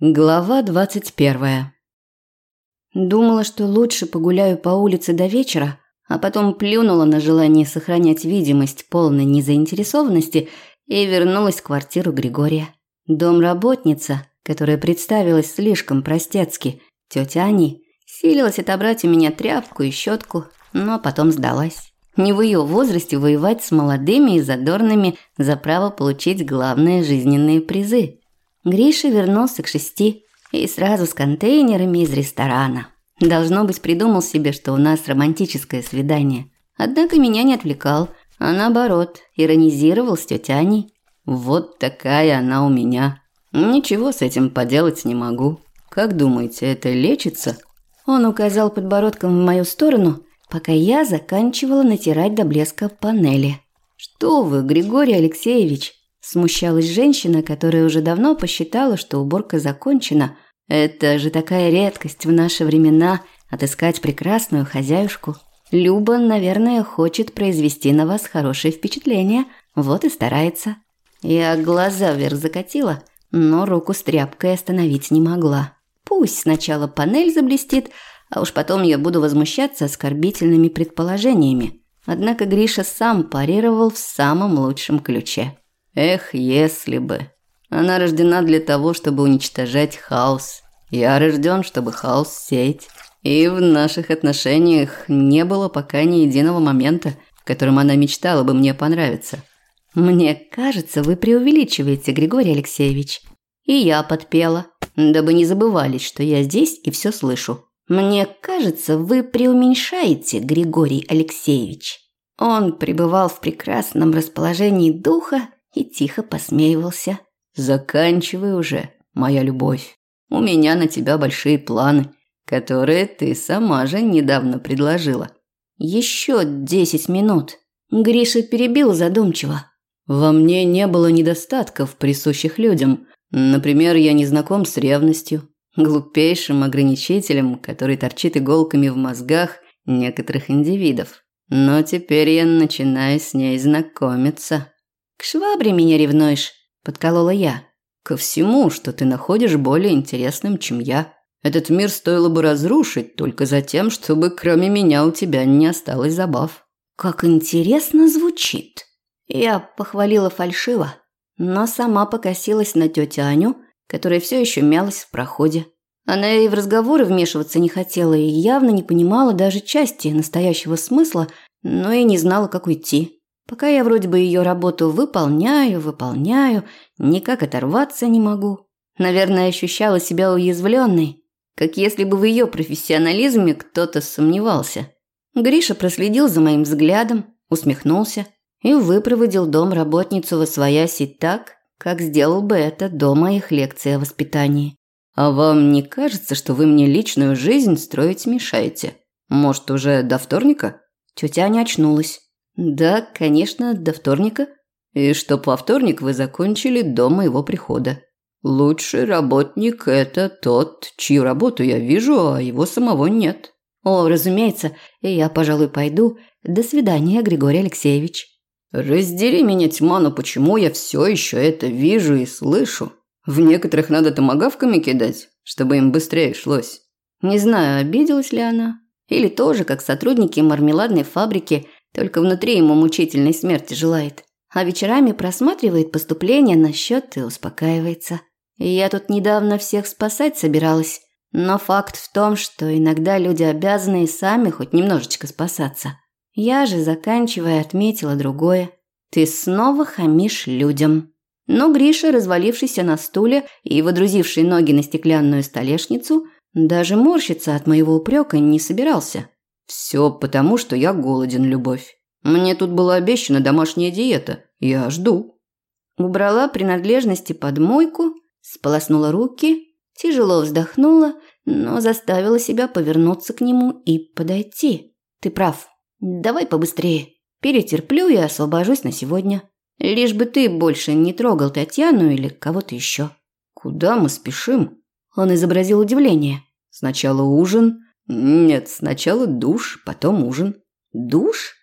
Глава двадцать первая. Думала, что лучше погуляю по улице до вечера, а потом плюнула на желание сохранять видимость полной незаинтересованности и вернулась в квартиру Григория. Домработница, которая представилась слишком простецки, тетя Ани, силилась отобрать у меня тряпку и щетку, но потом сдалась. Не в ее возрасте воевать с молодыми и задорными за право получить главные жизненные призы – Гриша вернулся к шести и сразу с контейнерами из ресторана. Должно быть, придумал себе, что у нас романтическое свидание. Однако меня не отвлекал, а наоборот, иронизировал с тетяней. Вот такая она у меня. Ничего с этим поделать не могу. Как думаете, это лечится? Он указал подбородком в мою сторону, пока я заканчивала натирать до блеска панели. Что вы, Григорий Алексеевич, Смущалась женщина, которая уже давно посчитала, что уборка закончена. Это же такая редкость в наши времена отыскать прекрасную хозяюшку. Люба, наверное, хочет произвести на вас хорошее впечатление, вот и старается. Я глаза вверх закатила, но руку с тряпкой остановить не могла. Пусть сначала панель заблестит, а уж потом я буду возмущаться оскорбительными предположениями. Однако Гриша сам парировал в самом лучшем ключе. Эх, если бы. Она рождена для того, чтобы уничтожать хаос. Я рожден, чтобы хаос сеять. И в наших отношениях не было пока ни единого момента, в котором она мечтала бы мне понравиться. Мне кажется, вы преувеличиваете, Григорий Алексеевич. И я подпела, дабы не забывались, что я здесь и все слышу. Мне кажется, вы преуменьшаете, Григорий Алексеевич. Он пребывал в прекрасном расположении духа и тихо посмеивался. «Заканчивай уже, моя любовь. У меня на тебя большие планы, которые ты сама же недавно предложила». «Еще десять минут». Гриша перебил задумчиво. «Во мне не было недостатков, присущих людям. Например, я не знаком с ревностью, глупейшим ограничителем, который торчит иголками в мозгах некоторых индивидов. Но теперь я начинаю с ней знакомиться». «К швабре меня ревнуешь?» – подколола я. «Ко всему, что ты находишь более интересным, чем я. Этот мир стоило бы разрушить только за тем, чтобы кроме меня у тебя не осталось забав». «Как интересно звучит!» Я похвалила фальшиво, но сама покосилась на тетю Аню, которая все еще мялась в проходе. Она и в разговоры вмешиваться не хотела и явно не понимала даже части настоящего смысла, но и не знала, как уйти. Пока я вроде бы ее работу выполняю, выполняю, никак оторваться не могу. Наверное, ощущала себя уязвленной, как если бы в ее профессионализме кто-то сомневался. Гриша проследил за моим взглядом, усмехнулся и выпроводил дом работницу во свояси так, как сделал бы это до моих лекций о воспитании. «А вам не кажется, что вы мне личную жизнь строить мешаете? Может, уже до вторника?» Тетя не очнулась. Да, конечно, до вторника. И чтоб во вторник вы закончили до моего прихода. Лучший работник – это тот, чью работу я вижу, а его самого нет. О, разумеется, я, пожалуй, пойду. До свидания, Григорий Алексеевич. Раздери меня, тьма, но почему я все еще это вижу и слышу? В некоторых надо томогавками кидать, чтобы им быстрее шлось. Не знаю, обиделась ли она. Или тоже, как сотрудники мармеладной фабрики – только внутри ему мучительной смерти желает. А вечерами просматривает поступления на счет и успокаивается. И я тут недавно всех спасать собиралась. Но факт в том, что иногда люди обязаны и сами хоть немножечко спасаться. Я же, заканчивая, отметила другое. Ты снова хамишь людям. Но Гриша, развалившийся на стуле и водрузивший ноги на стеклянную столешницу, даже морщиться от моего упрека не собирался. Все потому, что я голоден, любовь. Мне тут была обещана домашняя диета. Я жду. Убрала принадлежности под мойку, сполоснула руки, тяжело вздохнула, но заставила себя повернуться к нему и подойти. Ты прав. Давай побыстрее. Перетерплю и освобожусь на сегодня. Лишь бы ты больше не трогал Татьяну или кого-то еще. Куда мы спешим? Он изобразил удивление. Сначала ужин, нет, сначала душ, потом ужин. Душ?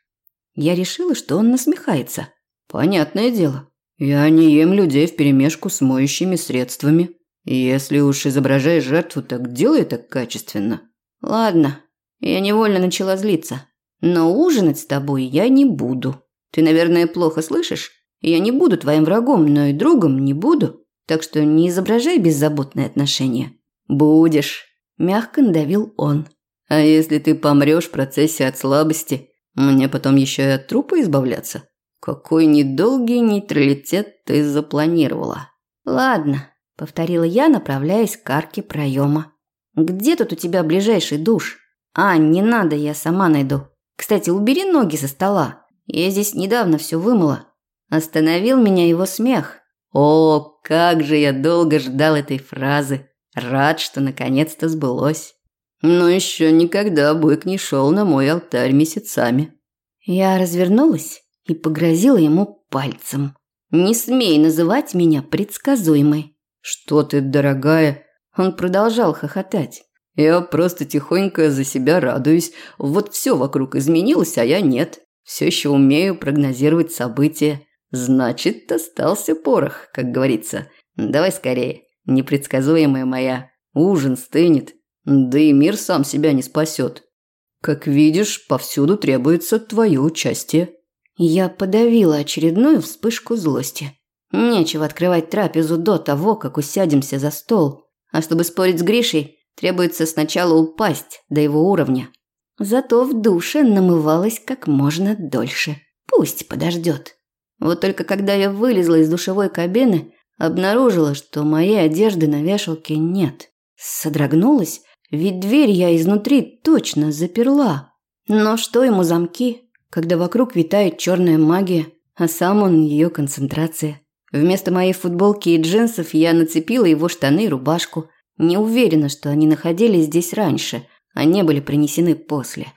Я решила, что он насмехается. Понятное дело. Я не ем людей вперемешку с моющими средствами. Если уж изображаешь жертву, так делай это качественно. Ладно, я невольно начала злиться. Но ужинать с тобой я не буду. Ты, наверное, плохо слышишь? Я не буду твоим врагом, но и другом не буду. Так что не изображай беззаботные отношения. Будешь, мягко надавил он. А если ты помрешь в процессе от слабости, мне потом еще и от трупа избавляться? Какой недолгий нейтралитет ты запланировала. Ладно, повторила я, направляясь к арке проема. Где тут у тебя ближайший душ? А, не надо, я сама найду. Кстати, убери ноги со стола. Я здесь недавно все вымыла. Остановил меня его смех. О, как же я долго ждал этой фразы. Рад, что наконец-то сбылось. Но еще никогда бык не шел на мой алтарь месяцами. Я развернулась и погрозила ему пальцем. «Не смей называть меня предсказуемой». «Что ты, дорогая?» Он продолжал хохотать. «Я просто тихонько за себя радуюсь. Вот все вокруг изменилось, а я нет. Все еще умею прогнозировать события. Значит, остался порох, как говорится. Давай скорее, непредсказуемая моя. Ужин стынет, да и мир сам себя не спасет. Как видишь, повсюду требуется твое участие. Я подавила очередную вспышку злости. Нечего открывать трапезу до того, как усядемся за стол. А чтобы спорить с Гришей, требуется сначала упасть до его уровня. Зато в душе намывалась как можно дольше. Пусть подождет. Вот только когда я вылезла из душевой кабины, обнаружила, что моей одежды на вешалке нет. Содрогнулась, ведь дверь я изнутри точно заперла. Но что ему замки, когда вокруг витает черная магия, а сам он ее концентрация. Вместо моей футболки и джинсов я нацепила его штаны и рубашку. Не уверена, что они находились здесь раньше, а не были принесены после.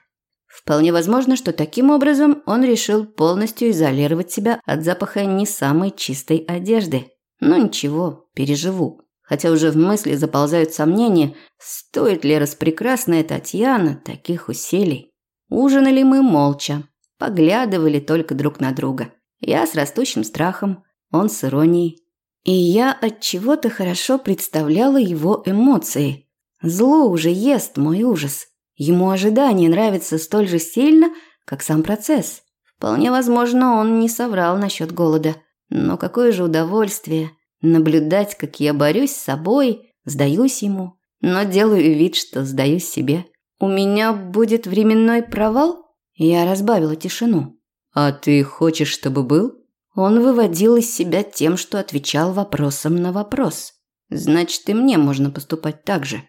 Вполне возможно, что таким образом он решил полностью изолировать себя от запаха не самой чистой одежды. Но ничего, переживу. Хотя уже в мысли заползают сомнения, стоит ли распрекрасная Татьяна таких усилий. Ужинали мы молча, поглядывали только друг на друга. Я с растущим страхом, он с иронией. И я от чего-то хорошо представляла его эмоции. Зло уже ест мой ужас. Ему ожидание нравится столь же сильно, как сам процесс. Вполне возможно, он не соврал насчет голода. Но какое же удовольствие Наблюдать, как я борюсь с собой, сдаюсь ему, но делаю вид, что сдаюсь себе. У меня будет временной провал? Я разбавила тишину. А ты хочешь, чтобы был? Он выводил из себя тем, что отвечал вопросом на вопрос. Значит, и мне можно поступать так же.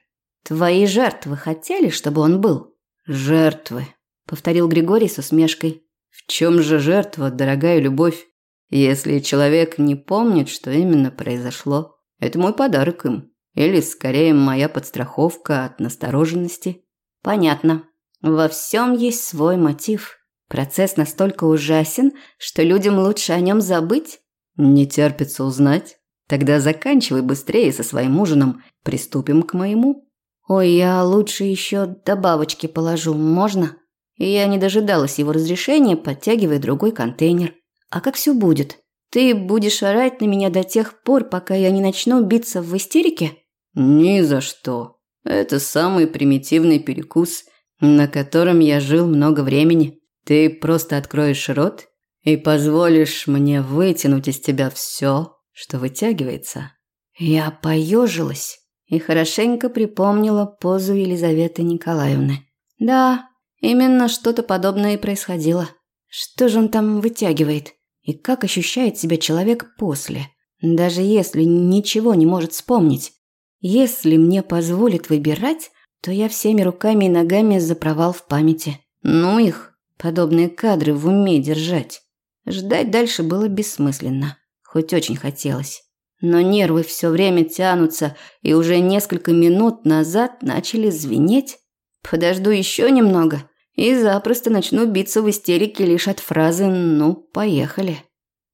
Твои жертвы хотели, чтобы он был? Жертвы, повторил Григорий с усмешкой. В чем же жертва, дорогая любовь? Если человек не помнит, что именно произошло, это мой подарок им. Или, скорее, моя подстраховка от настороженности. Понятно. Во всем есть свой мотив. Процесс настолько ужасен, что людям лучше о нем забыть. Не терпится узнать. Тогда заканчивай быстрее со своим ужином. Приступим к моему. Ой, я лучше еще добавочки положу, можно? Я не дожидалась его разрешения, подтягивая другой контейнер. А как все будет? Ты будешь орать на меня до тех пор, пока я не начну биться в истерике? Ни за что. Это самый примитивный перекус, на котором я жил много времени. Ты просто откроешь рот и позволишь мне вытянуть из тебя все, что вытягивается. Я поежилась и хорошенько припомнила позу Елизаветы Николаевны. Да, именно что-то подобное и происходило. Что же он там вытягивает? И как ощущает себя человек после, даже если ничего не может вспомнить. Если мне позволит выбирать, то я всеми руками и ногами за провал в памяти. Ну их, подобные кадры в уме держать. Ждать дальше было бессмысленно, хоть очень хотелось. Но нервы все время тянутся, и уже несколько минут назад начали звенеть. Подожду еще немного, и запросто начну биться в истерике лишь от фразы «ну, поехали».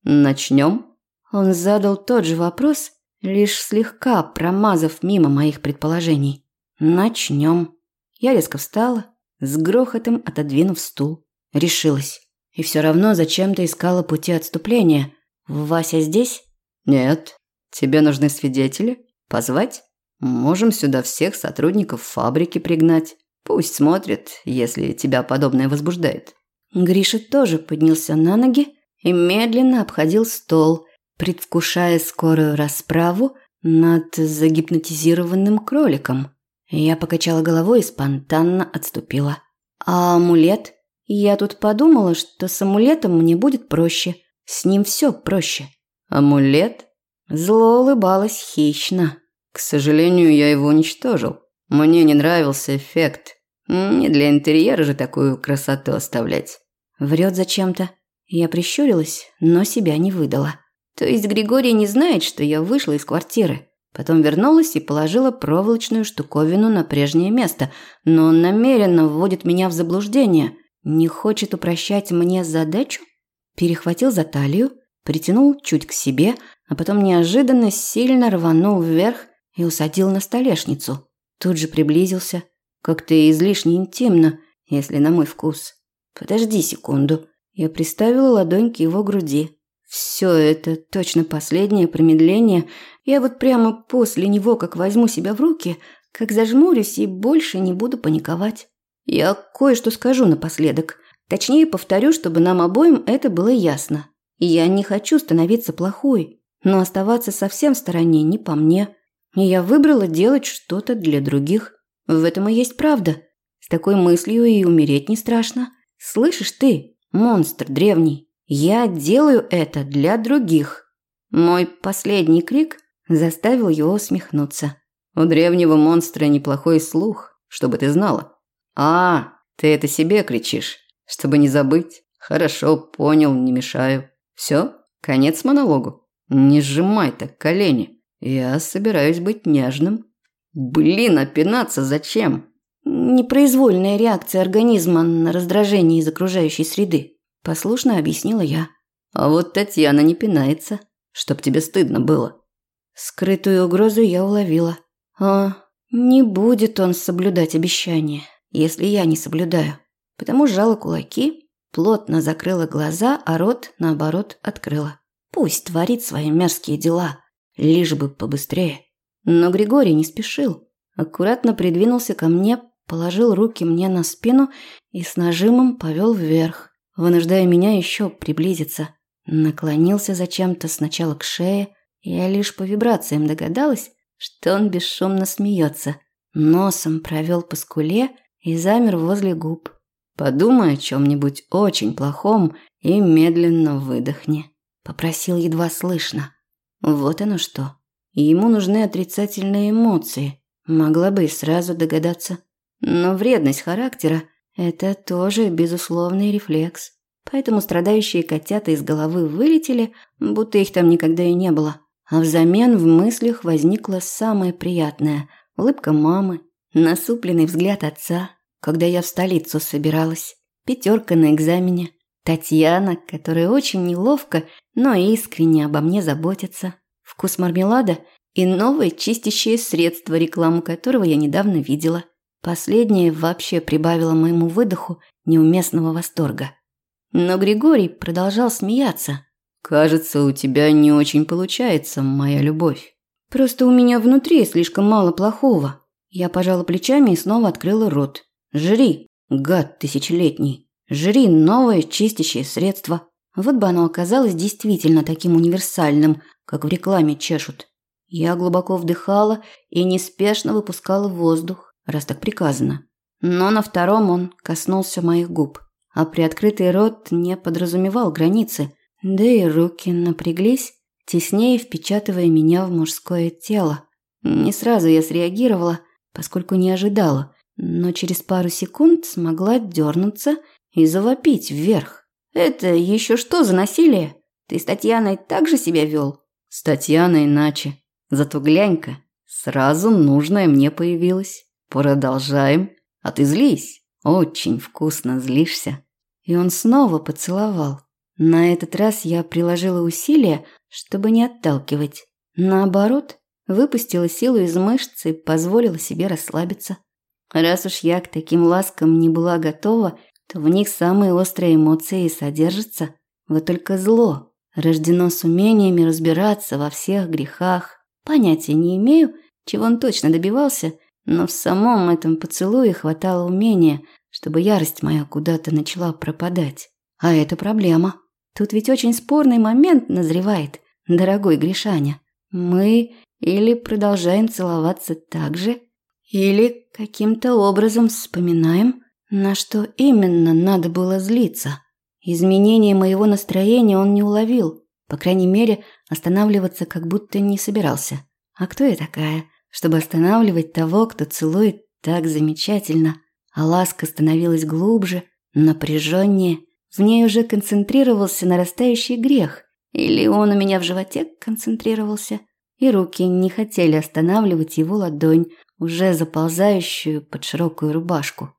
«Начнем?» Он задал тот же вопрос, лишь слегка промазав мимо моих предположений. «Начнем». Я резко встала, с грохотом отодвинув стул. Решилась. И все равно зачем-то искала пути отступления. «Вася здесь?» «Нет. Тебе нужны свидетели?» Позвать? Можем сюда всех сотрудников фабрики пригнать. Пусть смотрят, если тебя подобное возбуждает. Гриша тоже поднялся на ноги и медленно обходил стол, предвкушая скорую расправу над загипнотизированным кроликом. Я покачала головой и спонтанно отступила. А амулет? Я тут подумала, что с амулетом мне будет проще. С ним все проще. Амулет? Зло улыбалась хищно. К сожалению, я его уничтожил. Мне не нравился эффект. Не для интерьера же такую красоту оставлять. Врет зачем-то. Я прищурилась, но себя не выдала. То есть Григорий не знает, что я вышла из квартиры. Потом вернулась и положила проволочную штуковину на прежнее место, но он намеренно вводит меня в заблуждение. Не хочет упрощать мне задачу? Перехватил за талию, притянул чуть к себе, а потом неожиданно сильно рванул вверх и усадил на столешницу. Тут же приблизился, как-то излишне интимно, если на мой вкус. Подожди секунду. Я приставила ладонь к его груди. Все это точно последнее промедление. Я вот прямо после него, как возьму себя в руки, как зажмурюсь и больше не буду паниковать. Я кое-что скажу напоследок. Точнее, повторю, чтобы нам обоим это было ясно. Я не хочу становиться плохой, но оставаться совсем в стороне не по мне. И я выбрала делать что-то для других. В этом и есть правда. С такой мыслью и умереть не страшно. Слышишь ты, монстр древний? Я делаю это для других. Мой последний крик заставил его усмехнуться. У древнего монстра неплохой слух, чтобы ты знала. А, ты это себе кричишь, чтобы не забыть. Хорошо, понял, не мешаю. Все, конец монологу. Не сжимай так колени. Я собираюсь быть нежным. Блин, опинаться зачем? Непроизвольная реакция организма на раздражение из окружающей среды. Послушно объяснила я. А вот Татьяна не пинается, чтоб тебе стыдно было. Скрытую угрозу я уловила. А, не будет он соблюдать обещания, если я не соблюдаю. Потому сжала кулаки, плотно закрыла глаза, а рот, наоборот, открыла. Пусть творит свои мерзкие дела, лишь бы побыстрее. Но Григорий не спешил. Аккуратно придвинулся ко мне, положил руки мне на спину и с нажимом повел вверх вынуждая меня еще приблизиться. Наклонился зачем-то сначала к шее, я лишь по вибрациям догадалась, что он бесшумно смеется. Носом провел по скуле и замер возле губ. «Подумай о чем-нибудь очень плохом и медленно выдохни», – попросил едва слышно. Вот оно что. Ему нужны отрицательные эмоции. Могла бы и сразу догадаться. Но вредность характера это тоже безусловный рефлекс. Поэтому страдающие котята из головы вылетели, будто их там никогда и не было. А взамен в мыслях возникло самое приятное – улыбка мамы, насупленный взгляд отца, когда я в столицу собиралась, пятерка на экзамене, Татьяна, которая очень неловко, но искренне обо мне заботится, вкус мармелада и новое чистящее средство, рекламу которого я недавно видела – Последнее вообще прибавило моему выдоху неуместного восторга. Но Григорий продолжал смеяться. «Кажется, у тебя не очень получается, моя любовь». «Просто у меня внутри слишком мало плохого». Я пожала плечами и снова открыла рот. «Жри, гад тысячелетний. Жри новое чистящее средство». Вот бы оно оказалось действительно таким универсальным, как в рекламе чешут. Я глубоко вдыхала и неспешно выпускала воздух, раз так приказано. Но на втором он коснулся моих губ, а приоткрытый рот не подразумевал границы, да и руки напряглись, теснее впечатывая меня в мужское тело. Не сразу я среагировала, поскольку не ожидала, но через пару секунд смогла дернуться и завопить вверх. «Это еще что за насилие? Ты с Татьяной так же себя вел?» «С Татьяной иначе. Зато глянь-ка, сразу нужное мне появилось». Продолжаем. А ты злись. Очень вкусно злишься. И он снова поцеловал. На этот раз я приложила усилия, чтобы не отталкивать. Наоборот, выпустила силу из мышц и позволила себе расслабиться. Раз уж я к таким ласкам не была готова, то в них самые острые эмоции и содержатся. Вот только зло рождено с умениями разбираться во всех грехах, Понятия не имею, чего он точно добивался, но в самом этом поцелуе хватало умения, чтобы ярость моя куда-то начала пропадать. А это проблема. Тут ведь очень спорный момент назревает, дорогой Гришаня. Мы или продолжаем целоваться так же, или каким-то образом вспоминаем, на что именно надо было злиться. Изменение моего настроения он не уловил, по крайней мере, останавливаться как будто не собирался. А кто я такая, чтобы останавливать того, кто целует так замечательно? А ласка становилась глубже, напряженнее. В ней уже концентрировался нарастающий грех. Или он у меня в животе концентрировался. И руки не хотели останавливать его ладонь, уже заползающую под широкую рубашку.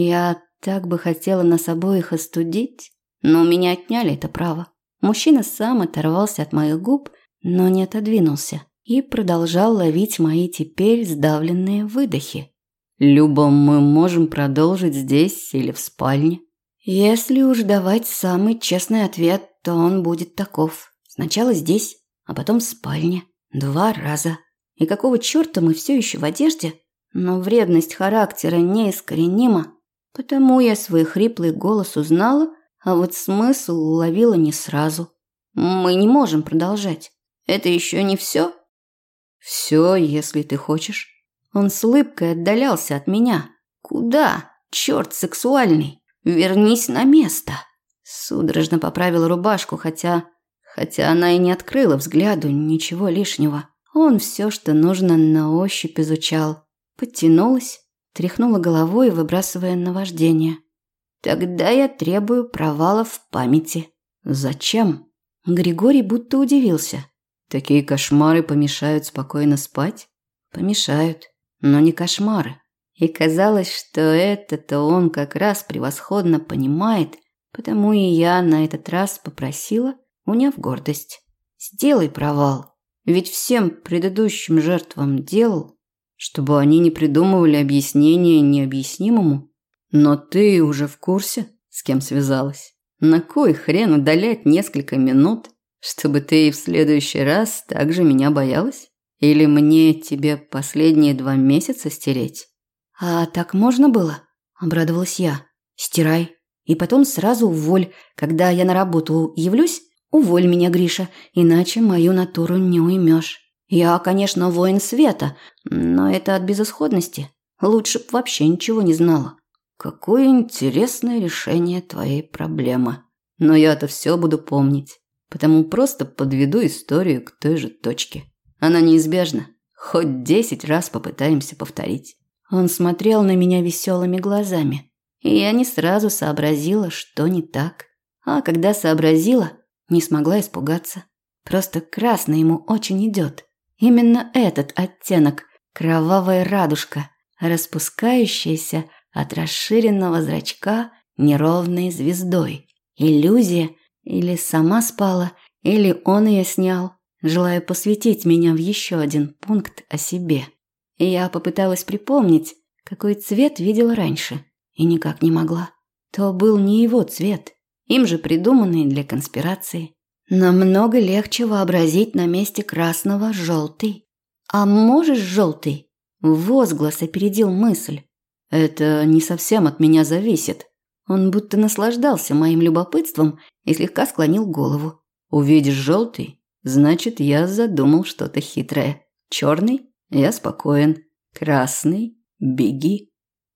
Я так бы хотела нас обоих остудить, но у меня отняли это право. Мужчина сам оторвался от моих губ, но не отодвинулся и продолжал ловить мои теперь сдавленные выдохи. «Люба, мы можем продолжить здесь или в спальне?» Если уж давать самый честный ответ, то он будет таков. Сначала здесь, а потом в спальне. Два раза. И какого черта мы все еще в одежде? Но вредность характера неискоренима. Потому я свой хриплый голос узнала, а вот смысл уловила не сразу. Мы не можем продолжать. Это еще не все? Все, если ты хочешь. Он с улыбкой отдалялся от меня. Куда? Черт сексуальный. Вернись на место. Судорожно поправила рубашку, хотя... Хотя она и не открыла взгляду ничего лишнего. Он все, что нужно, на ощупь изучал. Подтянулась, тряхнула головой, выбрасывая наваждение. Тогда я требую провала в памяти. Зачем? Григорий будто удивился. Такие кошмары помешают спокойно спать? Помешают, но не кошмары. И казалось, что это-то он как раз превосходно понимает, потому и я на этот раз попросила, уняв гордость. Сделай провал. Ведь всем предыдущим жертвам делал, чтобы они не придумывали объяснения необъяснимому. Но ты уже в курсе, с кем связалась? На кой хрен удалять несколько минут, чтобы ты и в следующий раз также меня боялась? Или мне тебе последние два месяца стереть? А так можно было? Обрадовалась я. Стирай. И потом сразу уволь. Когда я на работу явлюсь, уволь меня, Гриша, иначе мою натуру не уймешь. Я, конечно, воин света, но это от безысходности. Лучше б вообще ничего не знала. Какое интересное решение твоей проблемы. Но я-то все буду помнить. Потому просто подведу историю к той же точке. Она неизбежна. Хоть десять раз попытаемся повторить. Он смотрел на меня веселыми глазами. И я не сразу сообразила, что не так. А когда сообразила, не смогла испугаться. Просто красный ему очень идет. Именно этот оттенок – кровавая радужка, распускающаяся от расширенного зрачка неровной звездой. Иллюзия или сама спала, или он ее снял, желая посвятить меня в еще один пункт о себе. Я попыталась припомнить, какой цвет видела раньше, и никак не могла. То был не его цвет, им же придуманный для конспирации. Намного легче вообразить на месте красного желтый. А можешь желтый? Возглас опередил мысль. Это не совсем от меня зависит. Он будто наслаждался моим любопытством и слегка склонил голову. Увидишь желтый, значит, я задумал что-то хитрое. Черный, я спокоен. Красный, беги.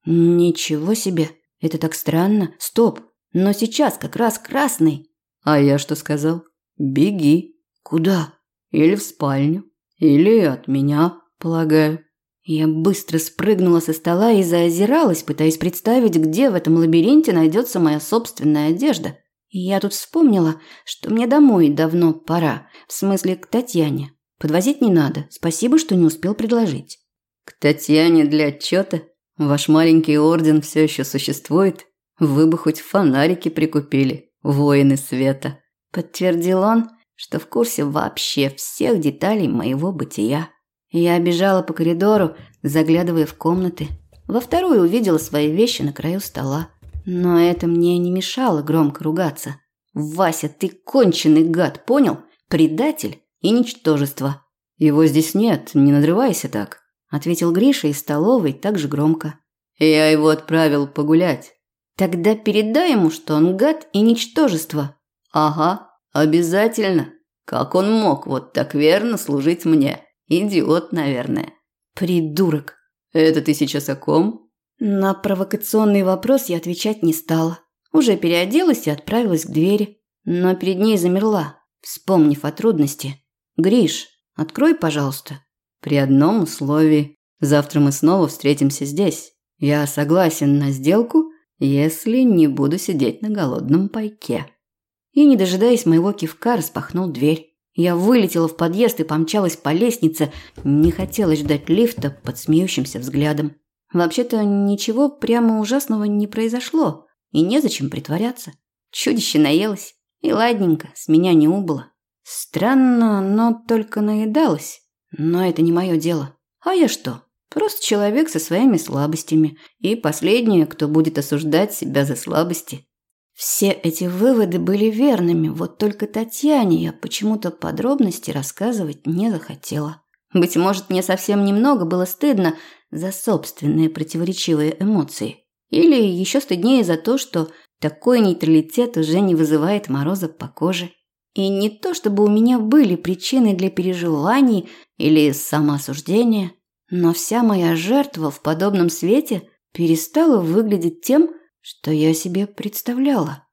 Ничего себе, это так странно. Стоп, но сейчас как раз красный. А я что сказал? Беги. Куда? Или в спальню, или от меня, полагаю. Я быстро спрыгнула со стола и заозиралась, пытаясь представить, где в этом лабиринте найдется моя собственная одежда. И я тут вспомнила, что мне домой давно пора, в смысле к Татьяне. Подвозить не надо, спасибо, что не успел предложить. К Татьяне для отчета? Ваш маленький орден все еще существует? Вы бы хоть фонарики прикупили, воины света. Подтвердил он, что в курсе вообще всех деталей моего бытия. Я бежала по коридору, заглядывая в комнаты. Во вторую увидела свои вещи на краю стола. Но это мне не мешало громко ругаться. «Вася, ты конченый гад, понял? Предатель и ничтожество». Его здесь нет, не надрывайся так, ответил Гриша из столовой так же громко. Я его отправил погулять. Тогда передай ему, что он гад и ничтожество. Ага, обязательно. Как он мог вот так верно служить мне? Идиот, наверное. Придурок. Это ты сейчас о ком? На провокационный вопрос я отвечать не стала. Уже переоделась и отправилась к двери, но перед ней замерла, вспомнив о трудности. Гриш, открой, пожалуйста. При одном условии. Завтра мы снова встретимся здесь. Я согласен на сделку, если не буду сидеть на голодном пайке. И не дожидаясь моего кивка, распахнул дверь. Я вылетела в подъезд и помчалась по лестнице, не хотела ждать лифта под смеющимся взглядом. Вообще-то ничего прямо ужасного не произошло, и незачем притворяться. Чудище наелось, и ладненько, с меня не убыло. Странно, но только наедалась. Но это не мое дело. А я что? Просто человек со своими слабостями, и последнее, кто будет осуждать себя за слабости. Все эти выводы были верными, вот только Татьяне я почему-то подробности рассказывать не захотела. Быть может, мне совсем немного было стыдно за собственные противоречивые эмоции. Или еще стыднее за то, что такой нейтралитет уже не вызывает мороза по коже. И не то, чтобы у меня были причины для переживаний или самоосуждения, но вся моя жертва в подобном свете перестала выглядеть тем, что я себе представляла.